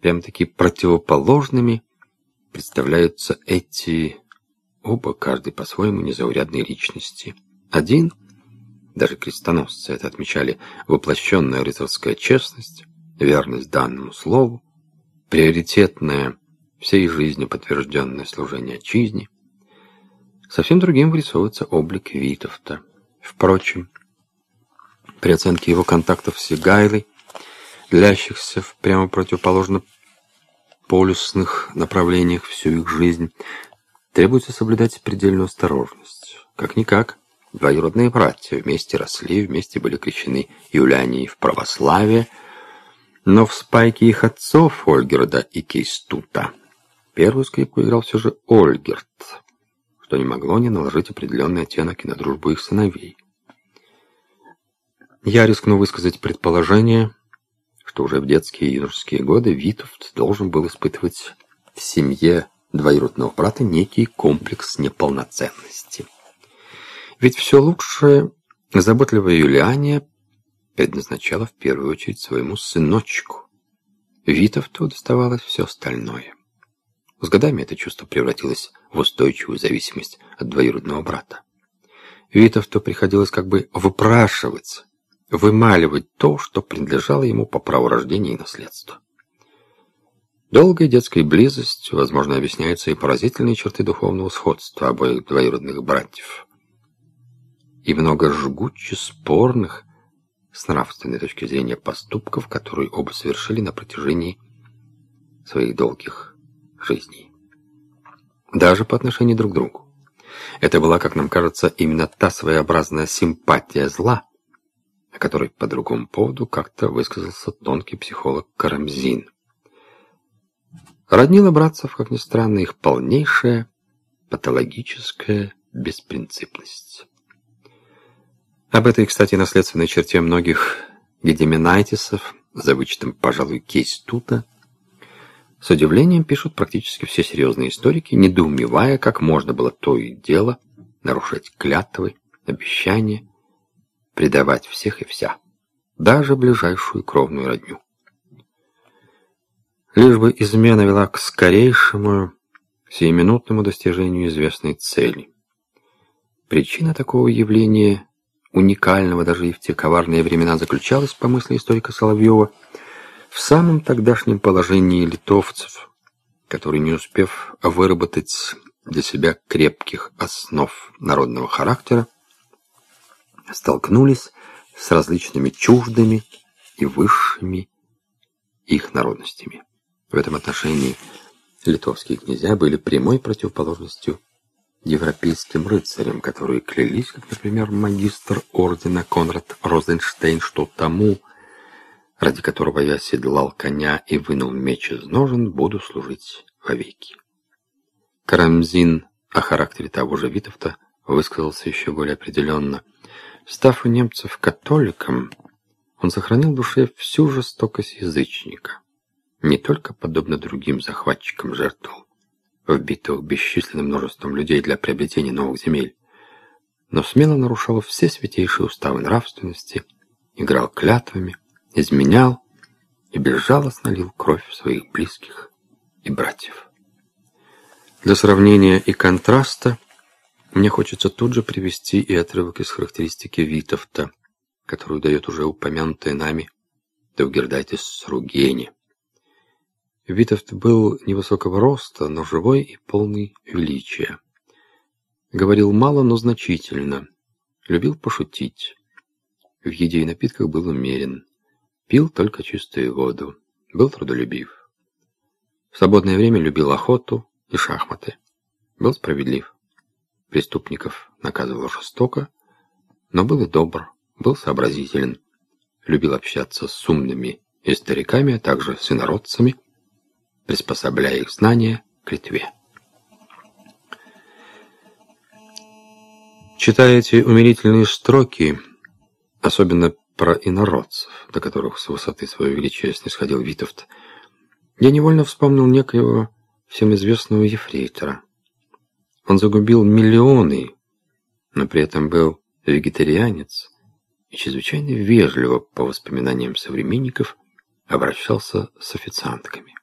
прям-таки противоположными представляются эти оба, каждый по-своему, незаурядные личности. Один, даже крестоносцы это отмечали, воплощенная рыцарская честность, верность данному слову, приоритетное всей жизни подтвержденное служение отчизне. Совсем другим вырисовывается облик Витовта. Впрочем, при оценке его контактов с Сигайлой, длящихся в прямо противоположно полюсных направлениях всю их жизнь, требуется соблюдать предельную осторожность. Как-никак, двоюродные братья вместе росли, вместе были крещены Юлиании в православие, но в спайке их отцов Ольгерда и Кейстута первую скрипку играл все же Ольгерт, что не могло не наложить определенный оттенок и на дружбу их сыновей. Я рискну высказать предположение, что уже в детские и юношеские годы Витовт должен был испытывать в семье двоюродного брата некий комплекс неполноценности. Ведь все лучшее заботливая Юлиания предназначала в первую очередь своему сыночку. Витовту доставалось все остальное. С годами это чувство превратилось в устойчивую зависимость от двоюродного брата. Витовту приходилось как бы выпрашивать, вымаливать то, что принадлежало ему по праву рождения и наследству. Долгая детская близость, возможно, объясняется и поразительные черты духовного сходства обоих двоюродных братьев. И много жгуче спорных, с нравственной точки зрения, поступков, которые оба совершили на протяжении своих долгих жизней. Даже по отношению друг к другу. Это была, как нам кажется, именно та своеобразная симпатия зла, о которой по другому поводу как-то высказался тонкий психолог Карамзин. Роднила братцев, как ни странно, их полнейшая патологическая беспринципность. Об этой, кстати, наследственной черте многих гедеминайтисов, за вычетом, пожалуй, Кейстута, с удивлением пишут практически все серьезные историки, недоумевая, как можно было то и дело нарушать клятвы, обещания, предавать всех и вся, даже ближайшую кровную родню лишь бы измена вела к скорейшему, сиюминутному достижению известной цели. Причина такого явления, уникального даже и в те коварные времена, заключалась, по мысли историка Соловьева, в самом тогдашнем положении литовцев, которые, не успев выработать для себя крепких основ народного характера, столкнулись с различными чуждыми и высшими их народностями. В этом отношении литовские князья были прямой противоположностью европейским рыцарям, которые клялись, как, например, магистр ордена Конрад Розенштейн, что тому, ради которого я седлал коня и вынул меч из ножен, буду служить вовеки. Карамзин о характере того же Витовта высказался еще более определенно. Став у немцев католиком, он сохранил в душе всю жестокость язычника не только подобно другим захватчикам жертвовал, вбитых бесчисленным множеством людей для приобретения новых земель, но смело нарушал все святейшие уставы нравственности, играл клятвами, изменял и безжалостно лил кровь своих близких и братьев. Для сравнения и контраста мне хочется тут же привести и отрывок из характеристики Витовта, которую дает уже упомянутая нами Девгердайтис Ругени. Витовт был невысокого роста, но живой и полный величия. Говорил мало, но значительно. Любил пошутить. В еде и напитках был умерен. Пил только чистую воду. Был трудолюбив. В свободное время любил охоту и шахматы. Был справедлив. Преступников наказывал жестоко, но был и добр, был сообразителен. Любил общаться с умными и стариками, а также с инородцами – приспособляя их знания к Литве. Читая эти умилительные строки, особенно про инородцев, до которых с высоты своего величия снисходил Витовт, я невольно вспомнил некоего всем известного ефрейтора. Он загубил миллионы, но при этом был вегетарианец и чрезвычайно вежливо, по воспоминаниям современников, обращался с официантками.